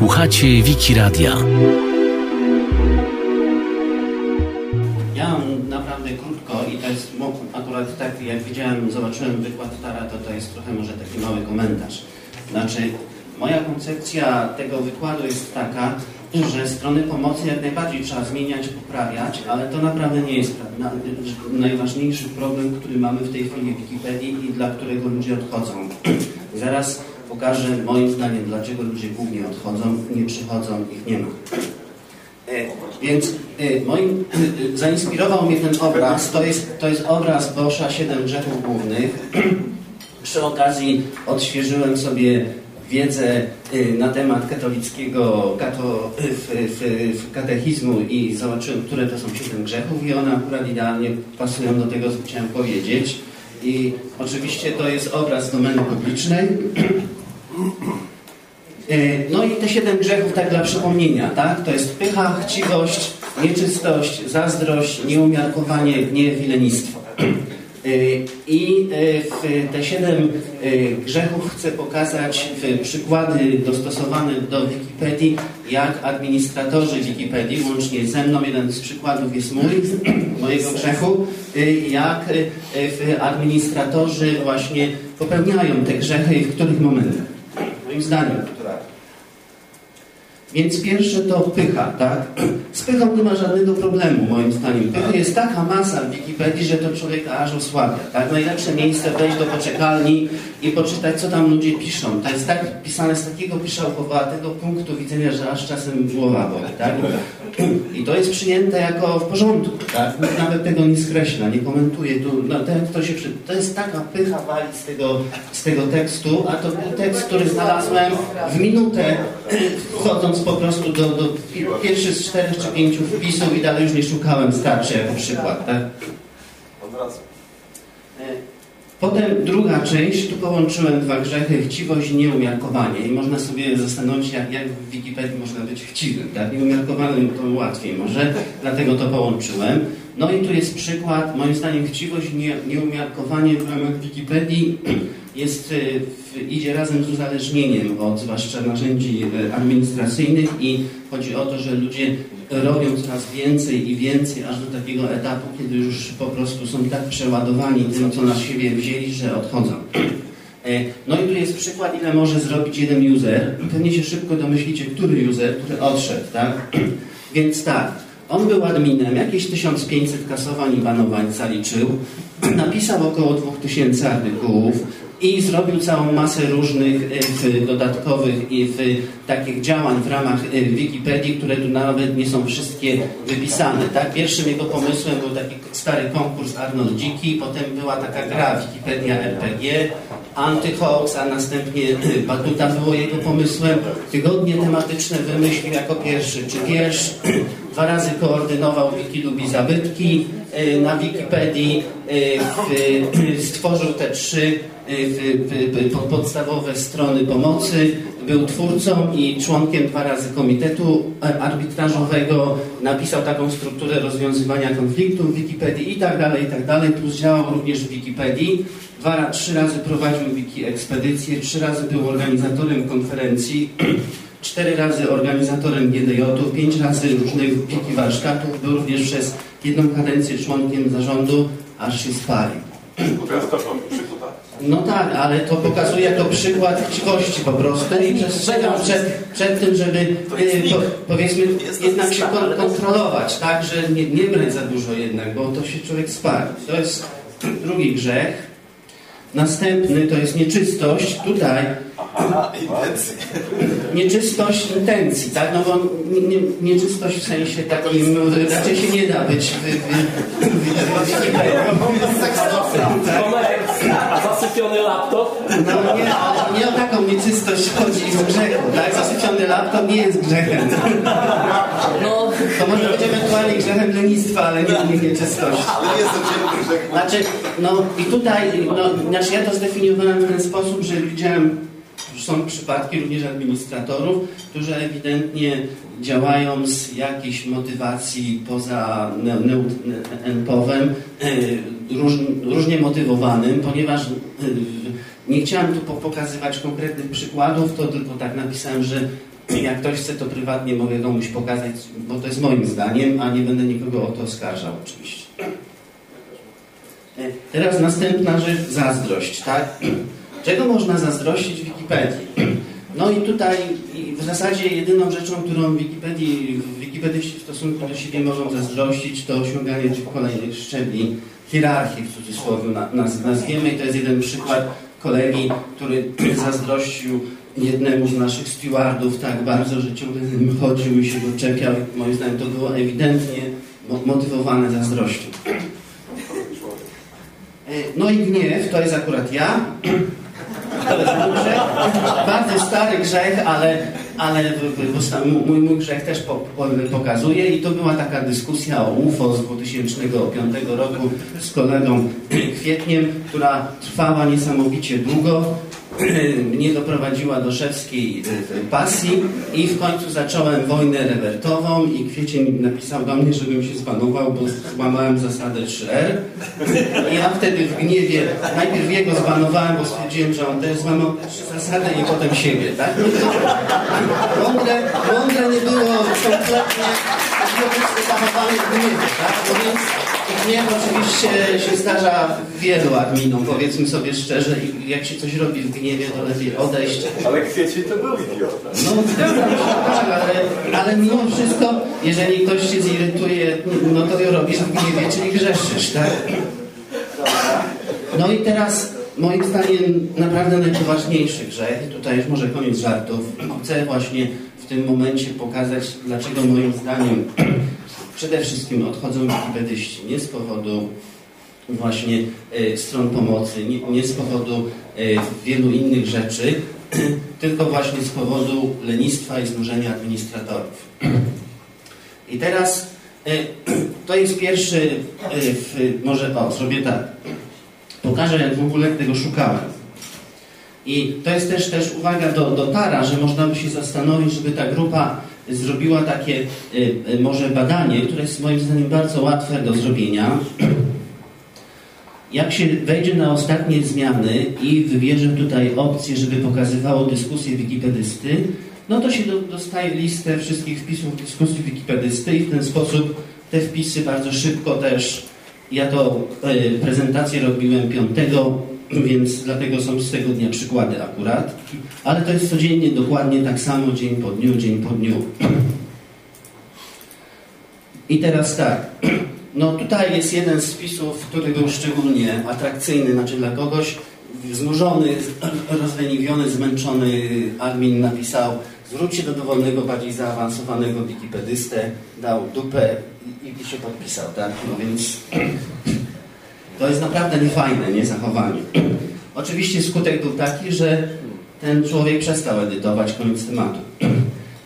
Słuchacie Wiki Radia. Ja mam naprawdę krótko i to jest akurat tak, jak widziałem, zobaczyłem wykład Tara, to to jest trochę może taki mały komentarz. Znaczy, moja koncepcja tego wykładu jest taka, że strony pomocy jak najbardziej trzeba zmieniać, poprawiać, ale to naprawdę nie jest najważniejszy problem, który mamy w tej chwili w Wikipedii i dla którego ludzie odchodzą. Zaraz pokażę moim zdaniem, dlaczego ludzie głównie odchodzą, nie przychodzą, ich nie ma. E, więc e, moim, e, zainspirował mnie ten obraz, to jest, to jest obraz Boscha Siedem Grzechów Głównych. Przy okazji odświeżyłem sobie wiedzę na temat katolickiego kato, w, w, katechizmu i zobaczyłem, które to są siedem grzechów i one akurat idealnie pasują do tego, co chciałem powiedzieć. I oczywiście to jest obraz domeny publicznej. E, no i te siedem grzechów, tak dla przypomnienia, tak? To jest pycha, chciwość, nieczystość, zazdrość, nieumiarkowanie, gniew i lenistwo. E, I e, te siedem grzechów chcę pokazać przykłady dostosowane do Wikipedii, jak administratorzy Wikipedii, łącznie ze mną, jeden z przykładów jest mój, mojego grzechu, jak administratorzy właśnie popełniają te grzechy i w których momentach. Moim zdaniem. Więc pierwsze to pycha, tak? Z pychą nie ma żadnego problemu, moim zdaniem. Pychy jest taka masa w Wikipedii, że to człowieka aż osłabia, tak? Najlepsze miejsce wejść do poczekalni i poczytać, co tam ludzie piszą. To jest tak pisane z takiego piszałkowatego punktu widzenia, że aż czasem głowa boli, tak? I to jest przyjęte jako w porządku, tak? Nawet tego nie skreśla, nie komentuje. Tu, no, ten, kto się przy... To jest taka pycha wali z tego, z tego tekstu, a to był tekst, który znalazłem w minutę, wchodząc po prostu do, do pierwszych z czterech czy pięciu wpisów i dalej już nie szukałem, starczy jako przykład, tak? E, potem druga część, tu połączyłem dwa grzechy, chciwość i nieumiarkowanie. I można sobie zastanowić, jak, jak w Wikipedii można być chciwym. Tak? Nieumiarkowanym to łatwiej może, dlatego to połączyłem. No i tu jest przykład, moim zdaniem chciwość nieumiarkowanie w ramach Wikipedii jest, e, idzie razem z uzależnieniem od zwłaszcza narzędzi e, administracyjnych i chodzi o to, że ludzie robią coraz więcej i więcej, aż do takiego etapu, kiedy już po prostu są tak przeładowani tym, co na siebie wzięli, że odchodzą. E, no i tu jest przykład, ile może zrobić jeden user. Pewnie się szybko domyślicie, który user, który odszedł, tak? Więc tak, on był adminem, jakieś 1500 kasowań i banowań zaliczył, napisał około 2000 artykułów, i zrobił całą masę różnych e, dodatkowych i takich działań w ramach e, Wikipedii, które tu nawet nie są wszystkie wypisane. Tak? Pierwszym jego pomysłem był taki stary konkurs Arnold Dziki, potem była taka gra Wikipedia RPG, Antyhoax, a następnie e, Batuta było jego pomysłem. Tygodnie tematyczne wymyślił jako pierwszy, czy wiersz. Dwa razy koordynował Wiki lubi zabytki na Wikipedii. Stworzył te trzy podstawowe strony pomocy. Był twórcą i członkiem dwa razy komitetu arbitrażowego. Napisał taką strukturę rozwiązywania konfliktów w Wikipedii i tak dalej, i tak dalej. Plus działał również w Wikipedii. Dwa, trzy razy prowadził wiki ekspedycje, trzy razy był organizatorem konferencji, cztery razy organizatorem GDJ-u, pięć razy różnych wiki warsztatów. Był również przez jedną kadencję członkiem zarządu, aż się spalił. No tak, ale to pokazuje jako przykład chciwości po prostu i przestrzegam przed, przed tym, żeby y, po, powiedzmy jednak się kontrolować, tak, że nie, nie brać za dużo jednak, bo to się człowiek spali. To jest drugi grzech. Następny to jest nieczystość. Tutaj nieczystość intencji, tak? No bo nie, nieczystość w sensie takim raczej się nie da być w, w, A zasypiony laptop? No nie, ale nie o taką nieczystość chodzi z grzechu, tak? Zasypiony laptop nie jest grzechem. No, to może być ewentualnie grzechem lenistwa, ale nie, nie nieczystości. Ale jest to Znaczy, no i tutaj, no, znaczy ja to zdefiniowałem w ten sposób, że widziałem są przypadki również administratorów, którzy ewidentnie działają z jakiejś motywacji poza NPOW-em, e, róż, różnie motywowanym, ponieważ e, nie chciałem tu pokazywać konkretnych przykładów, to tylko tak napisałem, że jak ktoś chce, to prywatnie mogę komuś pokazać, bo to jest moim zdaniem, a nie będę nikogo o to oskarżał oczywiście. E, teraz następna rzecz, zazdrość, tak? Czego można zazdrościć Wikipedii? No i tutaj w zasadzie jedyną rzeczą, którą Wikipedii, Wikipedyści w stosunku do siebie mogą zazdrościć, to osiąganie tych kolejnych szczebli hierarchii w cudzysłowie nazwiemy. I to jest jeden przykład kolegi, który zazdrościł jednemu z naszych stewardów tak bardzo, że ciągle z nim chodził i się go czepiał. Moim zdaniem to było ewidentnie motywowane zazdrością. E, no i gniew, to jest akurat ja. Bardzo stary grzech, ale, ale mój, mój grzech też po, po, pokazuje i to była taka dyskusja o UFO z 2005 roku z kolegą Kwietniem, która trwała niesamowicie długo mnie doprowadziła do szewskiej e, pasji i w końcu zacząłem wojnę rewertową i Kwiecień napisał do mnie, żebym się zbanował, bo złamałem zasadę 3R. I ja wtedy w gniewie najpierw jego zbanowałem, bo stwierdziłem, że on też złamał zasadę i potem siebie, tak? Mądre, mądre nie było kompletnie zbanowanie w gniewie, tak? Więc gniew oczywiście się zdarza wielu adminom, powiedzmy sobie szczerze, i jak się coś robi w gniewie, to lepiej odejść. Ale Kwiecień to był idiota. No zgadzam się, tak, ale, ale mimo wszystko, jeżeli ktoś się zirytuje, no to ją robisz w gniewie, czyli grzeszysz, tak? No i teraz moim zdaniem naprawdę najpoważniejszy grzech, tutaj już może koniec żartów, chcę właśnie w tym momencie pokazać, dlaczego moim zdaniem przede wszystkim odchodzą wikipedyści, nie z powodu właśnie e, stron pomocy, nie, z powodu e, wielu innych rzeczy, tylko właśnie z powodu lenistwa i znużenia administratorów. I teraz e, to jest pierwszy, może o, zrobię tak. Pokażę, jak w ogóle tego szukałem. I to jest też, też uwaga do, do Tara, że można by się zastanowić, żeby ta grupa zrobiła takie może badanie, które jest moim zdaniem bardzo łatwe do zrobienia. Jak się wejdzie na ostatnie zmiany i wybierze tutaj opcję, żeby pokazywało dyskusję wikipedysty, no to się do, dostaje listę wszystkich wpisów dyskusji wikipedysty i w ten sposób te wpisy bardzo szybko też, ja to e, prezentację robiłem piątego, więc dlatego są z tego dnia przykłady akurat, ale to jest codziennie dokładnie tak samo, dzień po dniu, dzień po dniu. I teraz tak, no tutaj jest jeden z wpisów, który był szczególnie atrakcyjny, znaczy dla kogoś znużony, rozleniwiony, zmęczony admin napisał zwróć się do dowolnego, bardziej zaawansowanego wikipedystę, dał dupę i, i się podpisał, tak? No więc to jest naprawdę niefajne, nie zachowanie. Oczywiście skutek był taki, że ten człowiek przestał edytować, koniec tematu.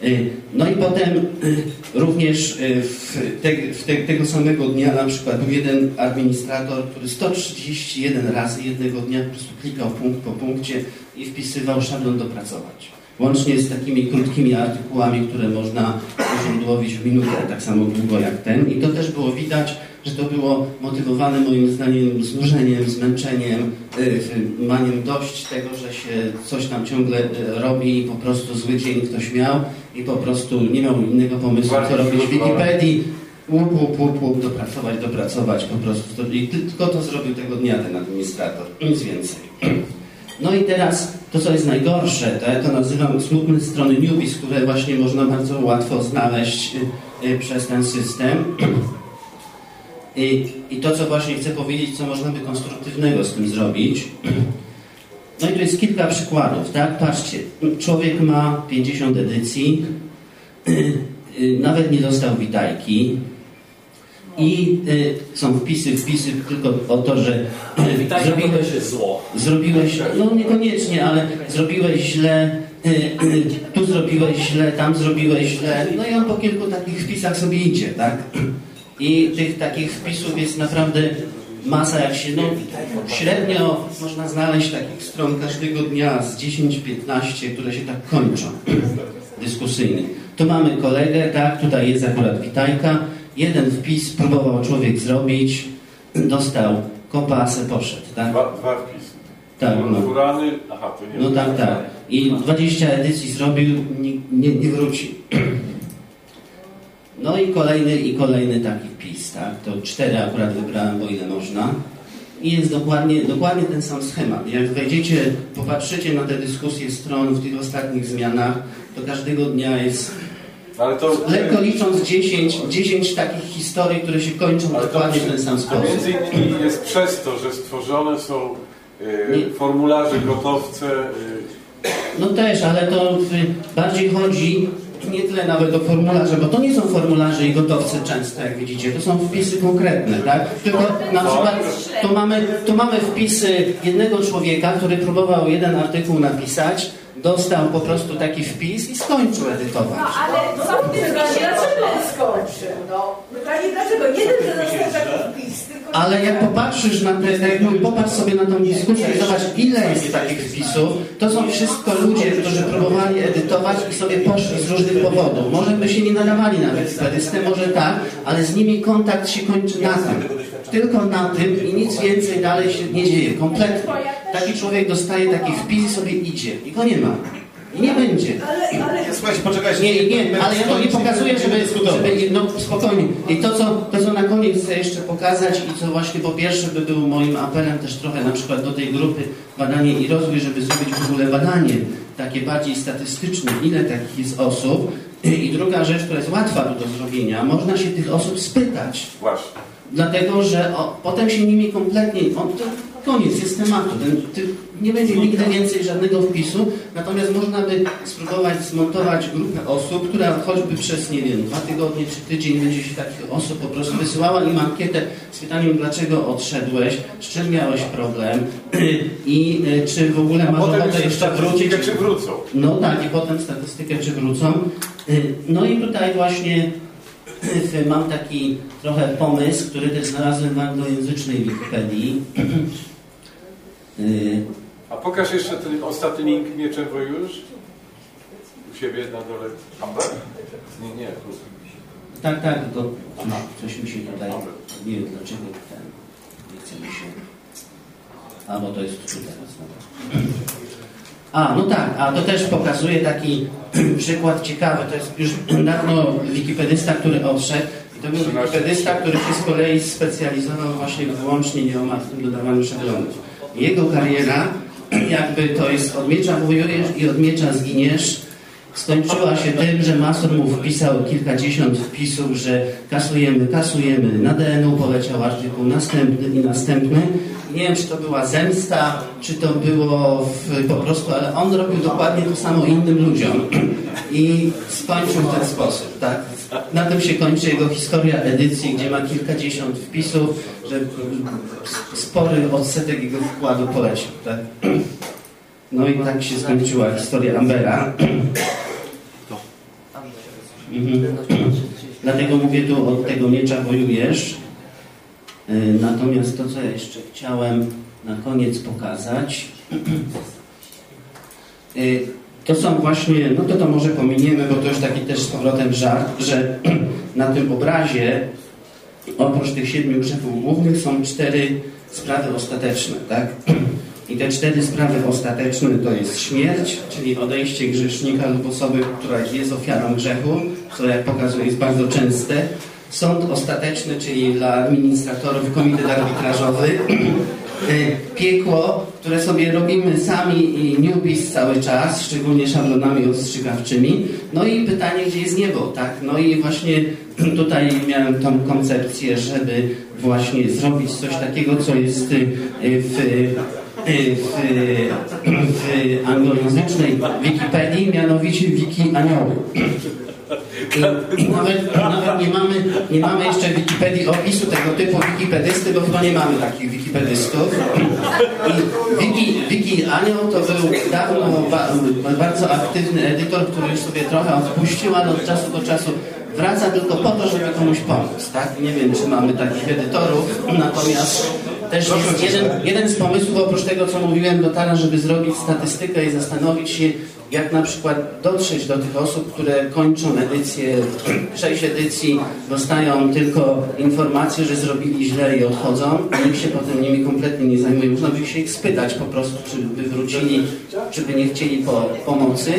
Y, no i potem y, również y, w, te, w te, tego samego dnia na przykład był jeden administrator, który 131 razy jednego dnia po prostu klikał punkt po punkcie i wpisywał szablon dopracować. Łącznie z takimi krótkimi artykułami, które można uźródłowić w minutę, tak samo długo jak ten. I to też było widać, że to było motywowane moim zdaniem znużeniem, zmęczeniem, y, maniem dość tego, że się coś tam ciągle y, robi i po prostu zły dzień ktoś miał i po prostu nie miał innego pomysłu, co robić w Wikipedii. Łup, łup, łup, łup, dopracować, dopracować po prostu. I tylko to zrobił tego dnia ten administrator. Nic więcej. No i teraz to, co jest najgorsze, to ja to nazywam smutne strony newbies, które właśnie można bardzo łatwo znaleźć y, przez ten system. I, I to, co właśnie chcę powiedzieć, co można by konstruktywnego z tym zrobić. No i tu jest kilka przykładów, tak? Patrzcie, człowiek ma 50 edycji, nawet nie dostał witajki i są wpisy, wpisy tylko o to, że Witajka zrobiłeś zło. Zrobiłeś, no niekoniecznie, ale zrobiłeś źle, tu zrobiłeś źle, tam zrobiłeś źle, no i on po kilku takich wpisach sobie idzie, tak? I tych takich wpisów jest naprawdę masa, jak się, no średnio można znaleźć takich stron każdego dnia z 10-15, które się tak kończą, dyskusyjnych. Tu mamy kolegę, tak, tutaj jest akurat witajka, jeden wpis próbował człowiek zrobić, dostał kompasę, poszedł, tak? Dwa, dwa wpisy. Tak, no. Furany, aha, to nie No tak, tak. I 20 edycji zrobił, nie, nie, nie wróci. No i kolejny, i kolejny taki wpis, tak? To cztery akurat wybrałem, bo ile można. I jest dokładnie, dokładnie ten sam schemat. Jak wejdziecie, popatrzycie na te dyskusje stron w tych ostatnich zmianach, to każdego dnia jest, Ale to... lekko licząc 10, 10 takich historii, które się kończą ale to dokładnie w ten sam A sposób. między innymi jest przez to, że stworzone są e, formularze gotowce, e, No też, ale to y, bardziej chodzi nie tyle nawet o formularze, bo to nie są formularze i gotowce często, jak widzicie, to są wpisy konkretne, tak? Tylko na przykład tu mamy, tu mamy wpisy jednego człowieka, który próbował jeden artykuł napisać, dostał po prostu taki wpis i skończył edytować. No ale są pytanie, dlaczego on skończył? No, pytanie dlaczego? Że dostał taki wpis, tylko... Ale jak popatrzysz na te, jak popatrz sobie na tą dyskusję i zobacz, ile jest takich wpisów, to są wszystko ludzie, którzy próbowali edytować i sobie poszli z różnych powodów. Może by się nie nadawali na wikipedystę, może tak, ale z nimi kontakt się kończy na tym. Tylko na tym i nic więcej dalej się nie dzieje, kompletnie. Taki człowiek dostaje taki wpis i sobie idzie i go nie ma. I nie będzie. Ale, ale... Słuchajcie, poczekajcie. Nie, nie, ale ja to nie pokazuję, żeby, żeby no spokojnie. I to co, to, co na koniec chcę jeszcze pokazać i co właśnie po pierwsze by był moim apelem też trochę na przykład do tej grupy badanie i rozwój, żeby zrobić w ogóle badanie takie bardziej statystyczne, ile takich jest osób. I druga rzecz, która jest łatwa do zrobienia, można się tych osób spytać. właśnie. Dlatego, że o, potem się nimi kompletnie. On, to koniec jest tematu. Ten, nie będzie nigdy więcej żadnego wpisu. Natomiast można by spróbować zmontować grupę osób, która choćby przez, nie wiem, dwa tygodnie czy tydzień będzie się takich osób po prostu wysyłała im ankietę z pytaniem, dlaczego odszedłeś, z czym miałeś problem i y, czy w ogóle masz ochotę jeszcze wrócić. czy wrócą. No tak, i potem statystykę czy wrócą. Y, No i tutaj właśnie y, mam taki trochę pomysł, który też znalazłem w anglojęzycznej Wikipedii. A pokaż jeszcze ten ostatni link Mieczem już. U siebie na dole. Amber? Nie, nie. tu. Tak, tak, to aha, coś mi się tutaj, nie wiem dlaczego ten, nie chce mi się, a bo to jest tu teraz. A, no tak, a to też pokazuje taki przykład ciekawy, to jest już dawno wikipedysta, który odszedł i to był wikipedysta, który się z kolei specjalizował właśnie wyłącznie nieomal w tym dodawaniu szablonów. Jego kariera, jakby to jest od miecza wojujesz i od miecza zginiesz, skończyła się tym, że Masor mu wpisał kilkadziesiąt wpisów, że kasujemy, kasujemy. Na DNU poleciał artykuł następny i następny. Nie wiem, czy to była zemsta, czy to było w, po prostu, ale on robił dokładnie to samo innym ludziom i skończył w ten sposób, tak? Na tym się kończy jego historia edycji, gdzie ma kilkadziesiąt wpisów, że spory odsetek jego wkładu poleciał, tak? No i tak się skończyła historia Ambera. Mhm. Dlatego mówię tu od tego miecza wojujesz. Y, Natomiast to, co ja jeszcze chciałem na koniec pokazać, y, to są właśnie, no to to może pominiemy, bo to już taki też z powrotem żart, że na tym obrazie oprócz tych siedmiu grzechów głównych są cztery sprawy ostateczne, tak? I te cztery sprawy ostateczne to jest śmierć, czyli odejście grzesznika lub osoby, która jest ofiarą grzechu, co jak pokazuje jest bardzo częste. Sąd ostateczny, czyli dla administratorów komitet arbitrażowy. Y, Piekło, które sobie robimy sami i newbies cały czas, szczególnie szablonami ostrzegawczymi. No i pytanie, gdzie jest niebo, tak? No i właśnie tutaj miałem tą koncepcję, żeby właśnie zrobić coś takiego, co jest y, w w, w anglojęzycznej Wikipedii, mianowicie Wiki Anioły. Nawet, nawet nie, mamy, nie mamy jeszcze w Wikipedii opisu tego typu wikipedysty, bo chyba nie mamy takich wikipedystów. I Wiki, Wiki Anioł to był dawno ba, bardzo aktywny edytor, który już sobie trochę odpuścił, ale od czasu do czasu wraca tylko po to, żeby komuś pomóc. Tak? Nie wiem, czy mamy takich edytorów, natomiast też jest jeden, jeden z pomysłów, oprócz tego, co mówiłem do Tara, żeby zrobić statystykę i zastanowić się, jak na przykład dotrzeć do tych osób, które kończą edycję, sześć edycji, dostają tylko informację, że zrobili źle i odchodzą, a nikt się potem nimi kompletnie nie zajmuje. można by się ich spytać po prostu, czy by wrócili, czy by nie chcieli po, pomocy.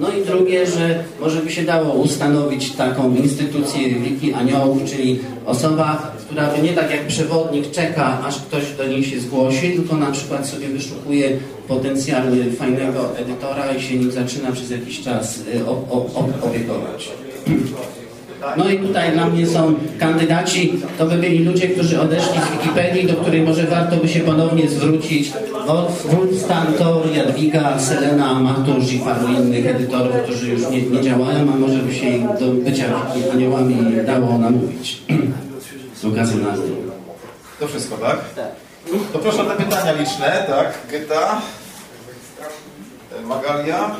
No i drugie, że może by się dało ustanowić taką instytucję Wiki Aniołów, czyli osoba, która by nie tak jak przewodnik czeka, aż ktoś do niej się zgłosi, tylko na przykład sobie wyszukuje potencjalnie fajnego edytora i się nim zaczyna przez jakiś czas y, opiekować. No i tutaj dla mnie są kandydaci, to by byli ludzie, którzy odeszli z Wikipedii, do której może warto by się ponownie zwrócić. Wolf, Wolf Stantor, Jadwiga, Selena, Matusz i paru innych edytorów, którzy już nie, nie działają, a może by się ich do bycia aniołami dało namówić. Z okazji na To wszystko, tak? To proszę o te pytania liczne, tak? Gyta, Magalia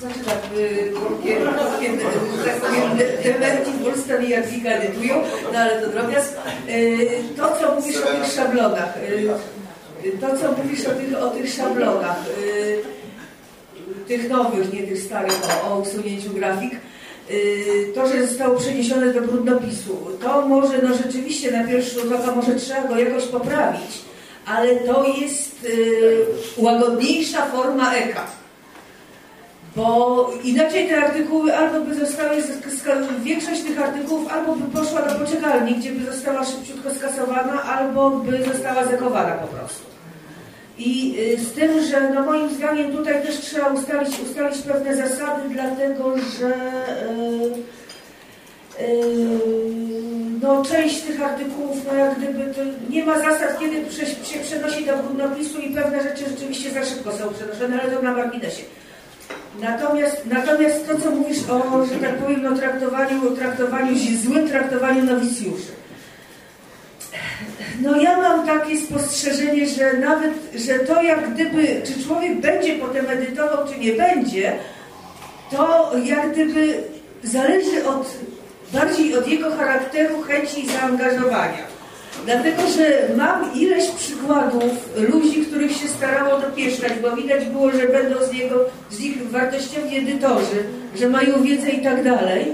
Znaczy tak, y, kiedy, kiedy, tak powiem, Demerci, Wolstan i Jadwiga edytują, no ale to drobiazg. Y, To, co mówisz o tych szablonach, y, to, co mówisz o tych, o tych szablonach, y, tych nowych, nie tych starych, o, o usunięciu grafik, y, to, że zostało przeniesione do brudnopisu, to może, no rzeczywiście na pierwszy rzut oka może trzeba go jakoś poprawić, ale to jest y, łagodniejsza forma eka. Bo inaczej te artykuły albo by zostały, większość tych artykułów albo by poszła do poczekalni, gdzie by została szybciutko skasowana, albo by została zekowana po prostu. I y, z tym, że no moim zdaniem tutaj też trzeba ustalić, ustalić pewne zasady, dlatego że y, y, no, część tych artykułów, no jak gdyby nie ma zasad, kiedy się przenosi do brudnopisu i pewne rzeczy rzeczywiście za szybko są przenoszone, ale to na marginesie. Natomiast, natomiast to, co mówisz o, że tak powiem, no, traktowaniu, traktowaniu, złym traktowaniu nowicjuszy. No ja mam takie spostrzeżenie, że nawet, że to jak gdyby, czy człowiek będzie potem edytował, czy nie będzie, to jak gdyby zależy od, bardziej od jego charakteru, chęci i zaangażowania. Dlatego, że mam ileś przykładów ludzi, których się starało dopieszczać, bo widać było, że będą z, niego, z nich wartościowi edytorzy, że mają wiedzę i tak dalej.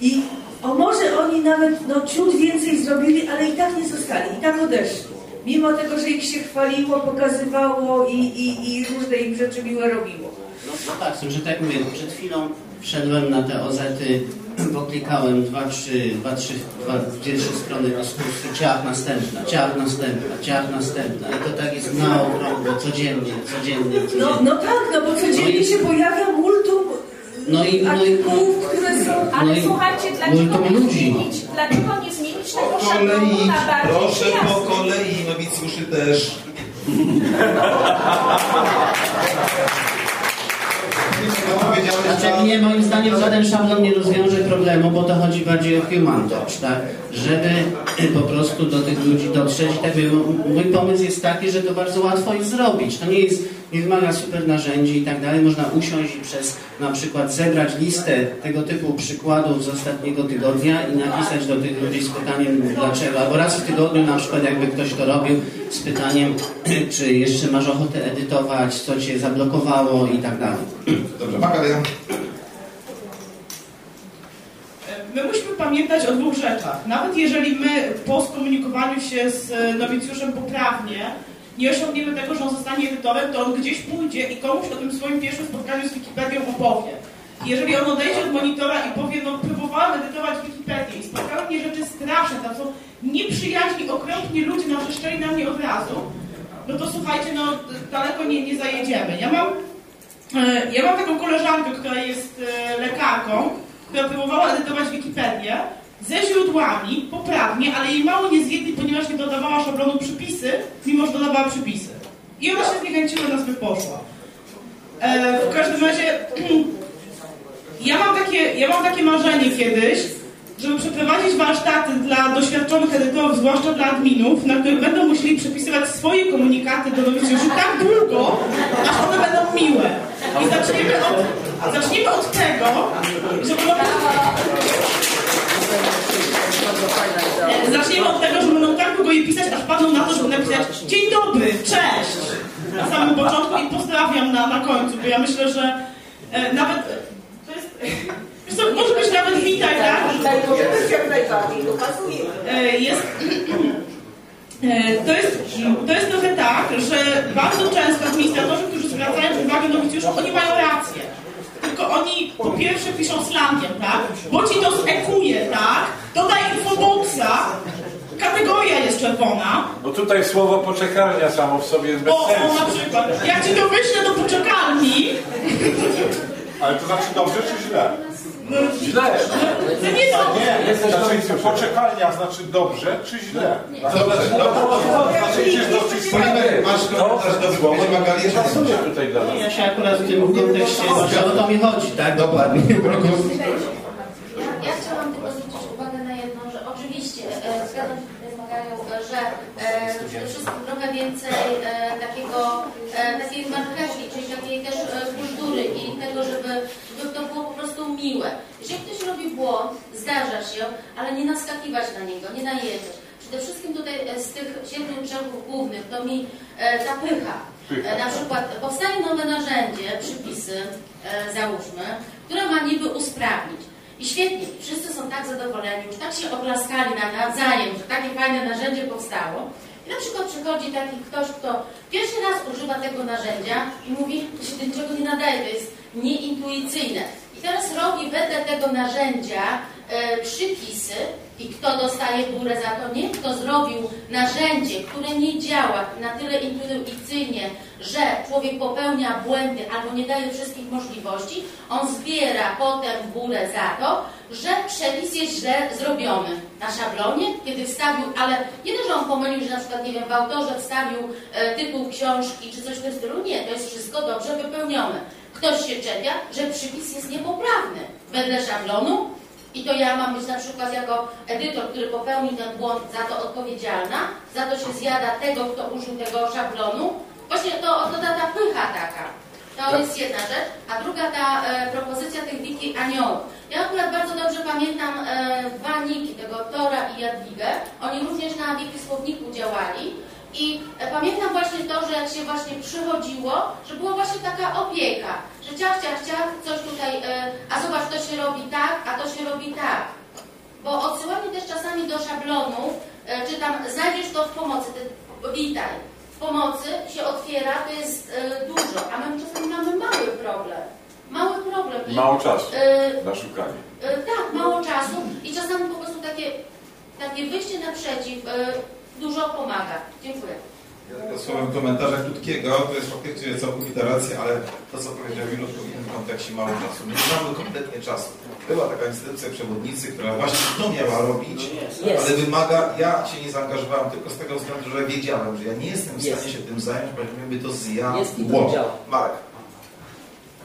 I o może oni nawet no, ciut więcej zrobili, ale i tak nie zostali, i tak odeszli. Mimo tego, że ich się chwaliło, pokazywało i, i, i różne im rzeczy miłe robiło. No, no tak, że tak mówię, przed chwilą wszedłem na te ozety, poklikałem dwa, trzy, dwa, trzy, dwa, trzy strony dyskusji, ciach następna, ciach następna, ciach następna. I to tak jest na okrągło, codziennie, codziennie, codziennie. No, no tak, no bo codziennie się pojawia multum No i- no i- artykułów, które są... Ale No i słuchajcie, dlaczego multum nie ludzi. zmienić, dlaczego nie zmienić tego po szablonu kolei, na bardziej proszę po przyjazny? kolei, nowicjuszy też. Znaczy że- nie, moim zdaniem żaden szablon nie rozwiąże problemu, bo to chodzi bardziej o human touch, tak? Żeby po prostu do tych ludzi dotrzeć. Tak mój pomysł jest taki, że to bardzo łatwo jest zrobić. To nie jest, nie wymaga super narzędzi i tak dalej. Można usiąść i przez na przykład zebrać listę tego typu przykładów z ostatniego tygodnia i napisać do tych ludzi z pytaniem dlaczego. Albo raz w tygodniu na przykład jakby ktoś to robił z pytaniem, czy jeszcze masz ochotę edytować, co cię zablokowało i tak dalej. Dobrze, Magalia. My musimy pamiętać o dwóch rzeczach. Nawet jeżeli my po skomunikowaniu się z nowicjuszem poprawnie nie osiągniemy tego, że on zostanie edytorem, to on gdzieś pójdzie i komuś o tym swoim pierwszym spotkaniu z Wikipedią opowie. Jeżeli on odejdzie od monitora i powie, no próbowałem edytować Wikipedię i spotkały mnie rzeczy straszne, tam są nieprzyjaźni, okropni ludzie nawrzeszczeli na mnie od razu, no to słuchajcie, no daleko nie, nie zajedziemy. Ja mam E, Ja mam taką koleżankę, która jest e, lekarką, która próbowała edytować Wikipedię ze źródłami, poprawnie, ale jej mało nie zjedli, ponieważ nie dodawała szablonu przypisy, mimo że dodawała przypisy. I ona się zniechęciła, nas by poszła. E, w każdym razie, ja mam, takie, ja mam takie marzenie kiedyś, żeby przeprowadzić warsztaty dla doświadczonych edytorów, zwłaszcza dla adminów, na których będą musieli przepisywać swoje komunikaty do nowicjuszy tak długo, aż one będą miłe. I zaczniemy od, zaczniemy od tego, że będą... Zaczniemy od tego, że będą tak długo je pisać, aż padną na to, żeby napisać Dzień dobry, cześć! Na samym początku i pozdrawiam na, na końcu, bo ja myślę, że e, nawet... To jest... Wiesz co, może być nawet witaj, tak? Tak, może być jak najbardziej, to pasuje. E, jest, e, to, jest, to jest trochę tak, że bardzo często administratorzy, którzy zwracają uwagę nowicjuszom, oni mają rację. Tylko oni po pierwsze piszą slangiem, tak? Bo ci to zekuje, tak? Dodaj infoboxa, kategoria jest czerwona. Bo tutaj słowo poczekalnia samo w sobie jest bez O, o sensu. na przykład, jak ci to wyślę do poczekalni, Ale to znaczy dobrze czy źle? Źle. to nie to. Nie, znaczy poczekalnia znaczy dobrze czy źle? Znaczy idziesz do Polimer, masz komentarz do wypowiedzi Magali? Pasuje tutaj dla nas. Ja się akurat w tym kontekście, o to mi chodzi, tak? Dokładnie. Ja chciałam tylko zwrócić uwagę na jedno, że oczywiście e, zgadzam się tutaj z Magalią, e, że e, przede wszystkim trochę więcej e, takiego, e, takiej marchewki, czyli takiej też e, kultury i tego, żeby, to było po prostu miłe. Jeżeli ktoś robi błąd, zdarza się, ale nie naskakiwać na niego, nie najeżdżać. Przede wszystkim tutaj e, z tych siedmiu grzechów głównych to mi e, ta pycha. E, Na przykład powstaje nowe narzędzie, przypisy, e, załóżmy, które ma niby usprawnić. I świetnie, wszyscy są tak zadowoleni, już tak się oklaskali na nawzajem, że takie fajne narzędzie powstało. I na przykład przychodzi taki ktoś, kto pierwszy raz używa tego narzędzia i mówi, to się do niczego nie nadaje, to jest nieintuicyjne. I teraz robi wedle tego narzędzia e, przypisy i kto dostaje górę za to? Nie kto zrobił narzędzie, które nie działa na tyle intuicyjnie, że człowiek popełnia błędy albo nie daje wszystkich możliwości, on zbiera potem górę za to, że przepis jest źle zrobiony na szablonie, kiedy wstawił, ale nie to, że on pomylił, że na przykład, nie wiem, w autorze wstawił e, tytuł książki czy coś w tym stylu, nie, to jest wszystko dobrze wypełnione. Ktoś się czepia, że przypis jest niepoprawny wedle szablonu, i to ja mam być na przykład jako edytor, który popełnił ten błąd, za to odpowiedzialna, za to się zjada tego, kto użył tego szablonu. Właśnie to, to ta, ta pycha taka. To jest jedna rzecz. A druga ta e, propozycja tych wiki aniołów. Ja akurat bardzo dobrze pamiętam e, dwa niki, tego Tora i Jadwigę. Oni również na wiki słowniku działali. I e, pamiętam właśnie to, że jak się właśnie przychodziło, że była właśnie taka opieka, że ciach, ciach, ciach, coś tutaj, e, a zobacz, to się robi tak, a to się robi tak. Bo odsyłanie też czasami do szablonów, e, czy tam znajdziesz to w pomocy, ty, witaj, w pomocy się otwiera, to jest e, dużo, a my czasami mamy mały problem. Mały problem. I, Mało czasu e, na szukanie. E, Tak, mało czasu i czasami po prostu takie, takie wyjście naprzeciw e, dużo pomaga. Dziękuję. Ja słowem komentarza krótkiego, to jest faktycznie całkowita racja, ale to co powiedział Minut w innym kontekście mało czasu. Nie mamy kompletnie czasu. Była taka instytucja przewodnicy, która właśnie to miała robić, ale wymaga, ja się nie zaangażowałem tylko z tego względu, że wiedziałem, że ja nie jestem w stanie się tym zająć, bo mnie by to zjadło. Marek.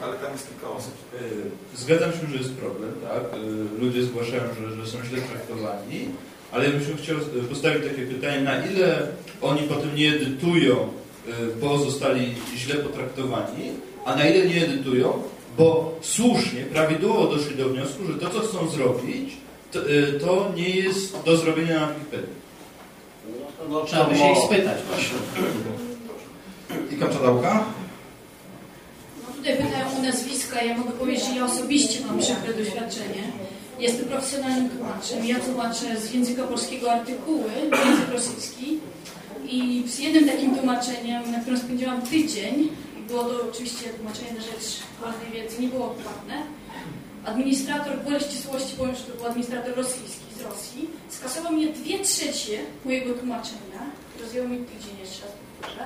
Ale tam jest kilka osób. Y, Zgadzam się, że jest problem, tak? Y, Ludzie zgłaszają, że, że są źle traktowani, ale ja bym chciał y, postawić takie pytanie, na ile oni potem nie edytują, y, bo zostali źle potraktowani, a na ile nie edytują, bo słusznie, prawidłowo doszli do wniosku, że to, co chcą zrobić, to, y, to nie jest do zrobienia na Wikipedii. No, trzeba by się ich spytać właśnie. I Kamczadałka? No tutaj pytają o nazwiska. Ja mogę powiedzieć, że ja osobiście mam przykre doświadczenie. Jestem profesjonalnym tłumaczem. Ja tłumaczę z języka polskiego artykuły język rosyjski. I z jednym takim tłumaczeniem, na którym spędziłam tydzień, było to oczywiście tłumaczenie na rzecz własnej wiedzy, nie było płatne, administrator, gwoli ścisłości powiem, że to był administrator rosyjski z Rosji, skasował mnie dwie trzecie mojego tłumaczenia, które zjęło mi tydzień, jeszcze raz powtórzę.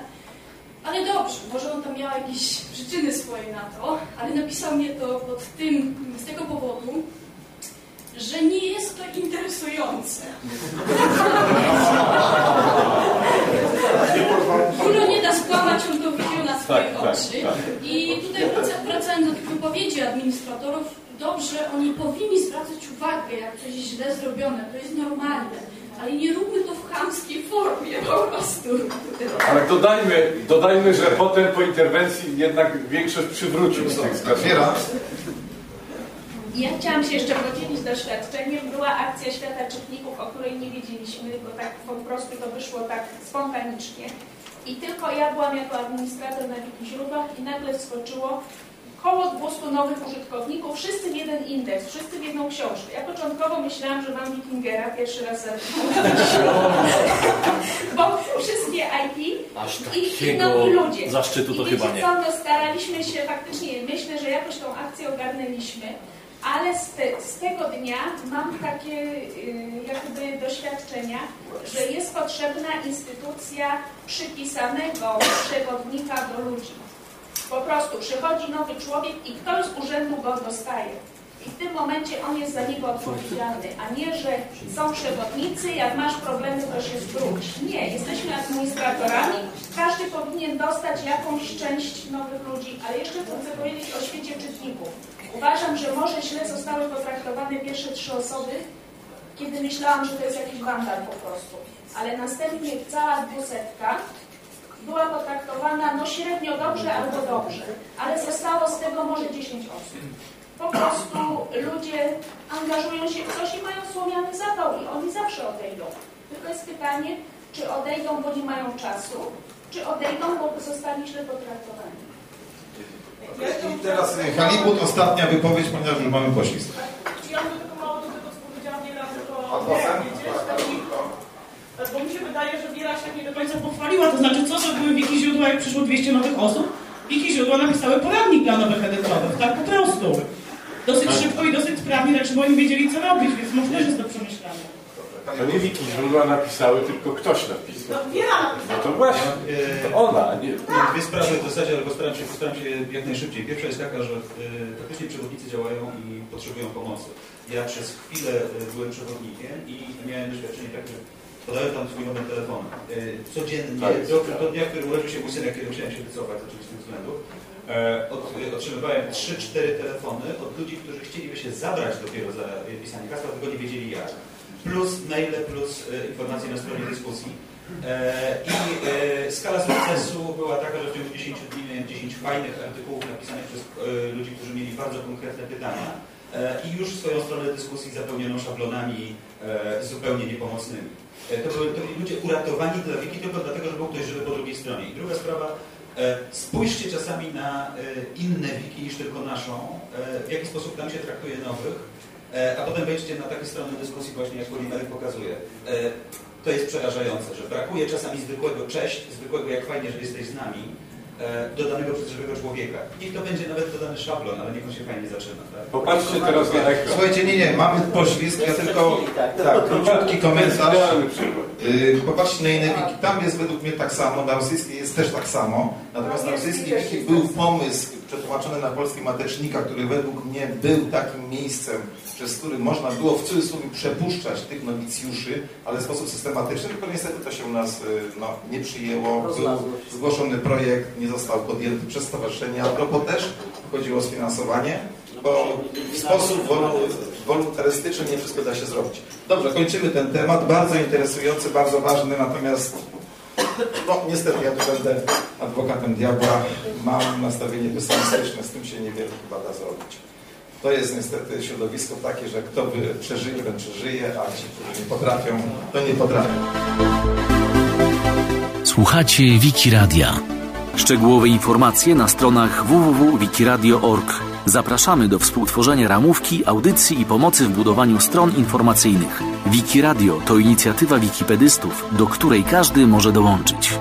Ale dobrze, może on tam miał jakieś przyczyny swoje na to, ale napisał mnie to pod tym, z tego powodu, że nie jest to interesujące. Kulo nie da skłamać, on to widział na swoje Tak, tak, oczy. tak. I tutaj wraca- wracając do tych wypowiedzi administratorów, dobrze, oni powinni zwracać uwagę, jak coś jest źle zrobione, to jest normalne. Ale nie róbmy to w chamskiej formie, po prostu. Ale dodajmy, dodajmy, że potem po interwencji jednak większość przywrócił z tych Otwiera. Ja chciałam się jeszcze podzielić doświadczeniem. Była akcja Świata Czytników, o której nie wiedzieliśmy, bo tak po prostu to wyszło tak spontanicznie. I tylko ja byłam jako administrator na Wiki Źródłach i nagle wskoczyło Koło 200 nowych użytkowników, wszyscy w jeden indeks, wszyscy w jedną książkę. Ja początkowo myślałam, że mam Wikingera, pierwszy raz bo wszystkie IP Aż i, i nowi ludzie. zaszczytu to I chyba wiecie nie. co, no staraliśmy się faktycznie, myślę, że jakoś tą akcję ogarnęliśmy, ale z, te, z tego dnia mam takie y, jakby doświadczenia, że jest potrzebna instytucja przypisanego przewodnika do ludzi. Po prostu przychodzi nowy człowiek i ktoś z urzędu go dostaje. I w tym momencie on jest za niego odpowiedzialny, a nie, że są przewodnicy, jak masz problemy, to się zwróć. Nie, jesteśmy administratorami, każdy powinien dostać jakąś część nowych ludzi, ale jeszcze chcę powiedzieć o świecie czytników. Uważam, że może źle zostały potraktowane pierwsze trzy osoby, kiedy myślałam, że to jest jakiś wandal po prostu. Ale następnie cała dwusetka była potraktowana no średnio dobrze albo dobrze, ale zostało z tego może 10 osób. Po prostu ludzie angażują się w coś i mają słomiany zapał i oni zawsze odejdą. Tylko jest pytanie, czy odejdą, bo nie mają czasu, czy odejdą, bo zostali źle potraktowani. I teraz e, Halibut, ostatnia wypowiedź, ponieważ już mamy poślizg. Ja mam tylko mało do tego, co powiedziała Wiela, tylko bo mi się wydaje, że Wiela się nie do końca pochwaliła, to znaczy co zrobiły wiki źródła, jak przyszło 200 nowych osób? Wiki źródła napisały poradnik dla nowych edytorów, tak po prostu. Dosyć szybko i dosyć sprawnie, lecz bo oni wiedzieli co robić, więc może też jest do przemyślenia. To nie wiki źródła napisały, tylko ktoś napisał. No Wiela No to właśnie, to ona, nie... Dwie sprawy w zasadzie, ale postaram się, postaram się jak najszybciej. Pierwsza jest taka, że y, faktycznie przewodnicy działają i potrzebują pomocy. Ja przez chwilę y, byłem przewodnikiem i miałem doświadczenie takie, że podałem tam swój numer telefonu. Y, codziennie, Tak. do, do dnia, w którym urodził się mój syn, jak kiedy musiałem się wycofać z oczywistych względów, y, otrzymywałem 3-4 telefony od ludzi, którzy chcieliby się zabrać dopiero za pisanie hasła, tylko nie wiedzieli jak. Plus maile, plus y, informacje na stronie dyskusji. E, I e, skala sukcesu była taka, że w ciągu 10 dni miałem 10 fajnych artykułów napisanych przez e, ludzi, którzy mieli bardzo konkretne pytania e, i już swoją stronę dyskusji zapełnioną szablonami e, zupełnie niepomocnymi. E, to, byli, to byli ludzie uratowani dla wiki tylko dlatego, że był ktoś żywy po drugiej stronie. I druga sprawa, e, spójrzcie czasami na e, inne wiki niż tylko naszą, e, w jaki sposób tam się traktuje nowych, e, a potem wejdźcie na takie strony dyskusji właśnie, jak Polimery pokazuje. E, to jest przerażające, że brakuje czasami zwykłego cześć, zwykłego jak fajnie, że jesteś z nami, e, dodanego przez żywego człowieka. Niech to będzie nawet dodany szablon, ale niech on się fajnie zaczyna. Tak? Popatrzcie teraz na ekran. Słuchajcie, nie, nie, mamy poślizg, ja tylko tak, króciutki komentarz. Yy, Popatrzcie na inne wiki. Tam jest według mnie tak samo, na rosyjskiej jest też tak samo. Natomiast na rosyjskiej wiki był pomysł przetłumaczony na polski matecznika, który według mnie był takim miejscem, przez który można było w cudzysłowie przepuszczać tych nowicjuszy, ale w sposób systematyczny, tylko niestety to się u nas yy, no, nie przyjęło. Był zgłoszony projekt, nie został podjęty przez stowarzyszenie. A propos też chodziło o sfinansowanie, bo w sposób wolontarystyczny nie wszystko da się zrobić. Dobrze, kończymy ten temat. Bardzo interesujący, bardzo ważny, natomiast no niestety ja tu będę adwokatem diabła. Mam nastawienie pesymistyczne, z tym się niewiele chyba da zrobić. To jest niestety środowisko takie, że kto by przeżyje, ten przeżyje, a ci, którzy nie potrafią, to nie potrafią. Słuchacie Wiki Radia. Szczegółowe informacje na stronach www.wikiradio.org. Zapraszamy do współtworzenia ramówki, audycji i pomocy w budowaniu stron informacyjnych. Wiki Radio to inicjatywa wikipedystów, do której każdy może dołączyć.